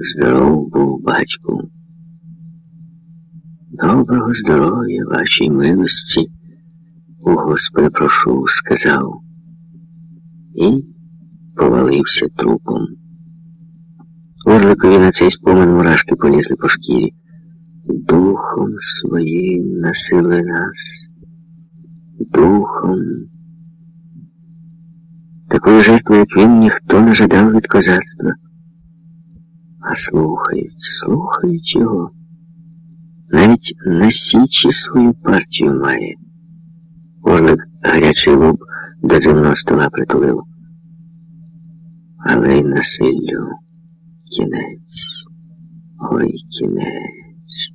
Здоров був батьку. Доброго здоров'я, вашій милості, у Господи прошу, сказав, і повалився трупом. Орликові на цей спомин мурашки полізли по шкірі. Духом своїм насили нас, духом. Такої жертви, як він, ніхто не жадав від козацтва. А слухають, слухають його. Навіть на січі свою партію має. Орлик гарячий лоб до земного стола притулив. Але й насиллю кінець. Ой кінець.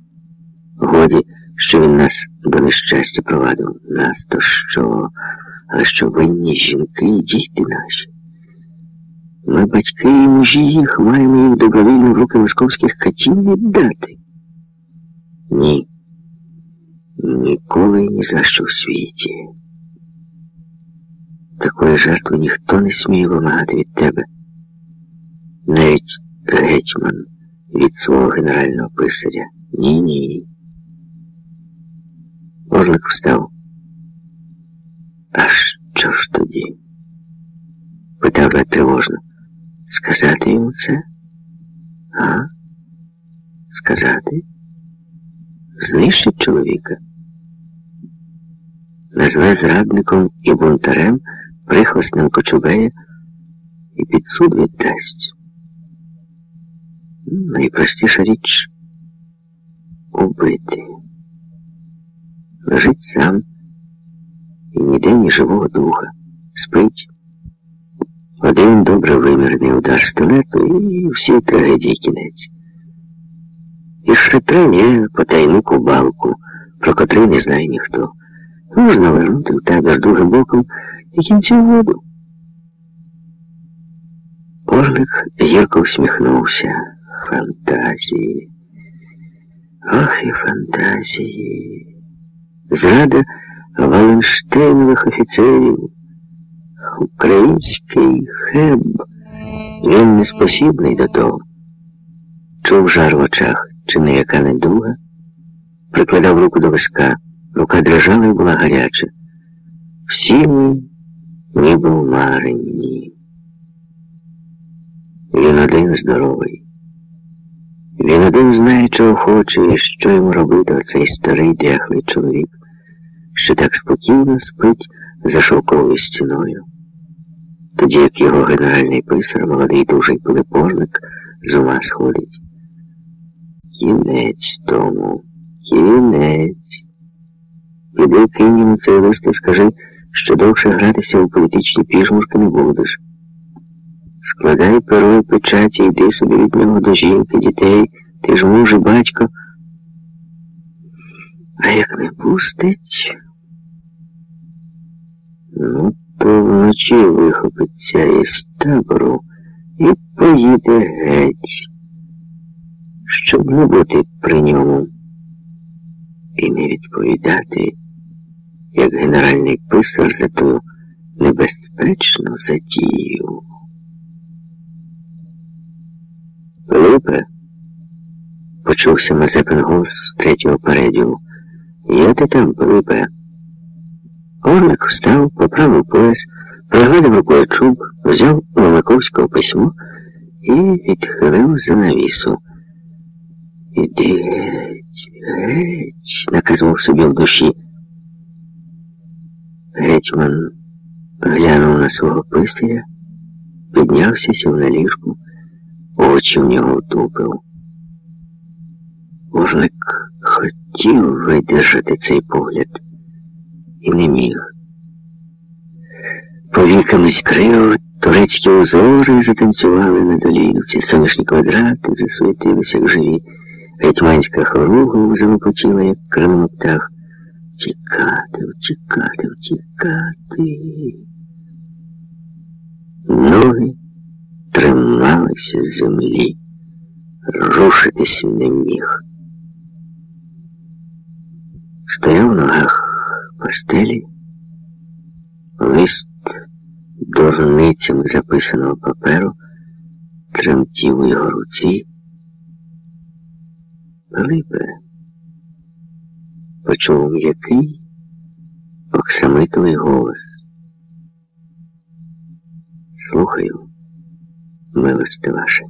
Годі, що він нас до нещастя провадив. Нас то що, а що винні жінки і діти наші. Ми, батьки і мужі їх, маємо їх добровільно в руки московських катів віддати. Ні. Ніколи ні за що в світі. Такої жертви ніхто не сміє вимагати від тебе. Навіть гетьман від свого генерального писаря. Ні-ні. Орлик встав. А що ж тоді? Питав Лед тривожно. Сказати йому це? А? Сказати? Знищить чоловіка? Назве зрадником і бунтарем прихвостним Кочубея і під суд віддасть. Найпростіша річ убити. Лежить сам і ніде ні живого духа. Спить. Один добре вимірений удар столету і всі трагедії кінець. І ще є потайну кубалку, про котрий не знає ніхто. Можна вернути в табір дуже боком і кінці воду. Орлик гірко усміхнувся. Фантазії. Ох і фантазії. Зрада Валенштейнових офіцерів. Український хеб. Він неспосібний до того. Чув жар в очах, чи не яка недуга. Прикладав руку до виска. Рука дрижала і була гаряча. Всі ми ніби в маренні. Він один здоровий. Він один знає, чого хоче і що йому робити оцей старий дряхлий чоловік, що так спокійно спить за шовковою стіною. Тоді як його генеральний писар, молодий дужий пилипожник, з ума сходить. Кінець тому, кінець. Піди кинь цей лист і скажи, що довше гратися у політичні піжмурки не будеш. Складай перо і печаті, йди собі від нього до жінки, дітей, ти ж муж і батько. А як не пустить, ну, то вночі вихопиться із табору і поїде геть, щоб не бути при ньому і не відповідати, як генеральний писар за ту небезпечну затію. Пилипе, почувся Мазепин голос з третього переділу. Я ти там, Пилипе. Орлик встав, поправив пояс, пригладив рукою чуб, взяв Ломаковського письмо і відхилив занавісу. Іди геть, геть, наказував собі в душі. Гетьман глянув на свого писаря, піднявся сів на ліжку. Очі в нього втупив. Орлик хотів видержати цей погляд і не міг. Повіками скрив, турецькі узори затанцювали на долівці, сонячні квадрати засуетилися, як живі, гетьманська хоругва залопотіла, як крило птах. Втікати, втікати, втікати. Ноги трималися землі, рушитись не міг. Стояв в ногах постелі, лист дурницями записаного паперу тремтів у його руці. Пилипе, почув м'який оксамитовий голос. Слухаю, милости ваше.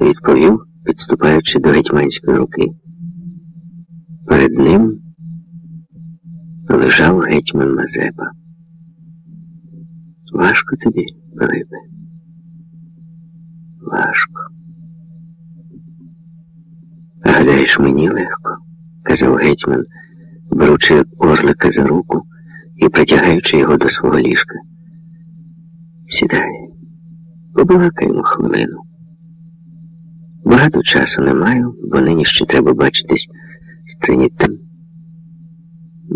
Відповів, підступаючи до гетьманської руки. Перед ним лежав гетьман Мазепа. Важко тобі, Пилипе? Важко. Гадаєш, мені легко, казав гетьман, беручи орлика за руку і притягаючи його до свого ліжка. Сідай, побалакаємо хвилину. Багато часу не маю, бо нині ще треба бачитись з Тринітем.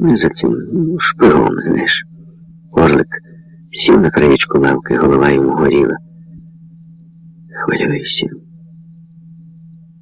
Не за цим шпигом, знаєш. Орлик сів на краєчку лавки, голова йому горіла. Хвилюйся.